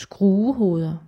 skruehoveder.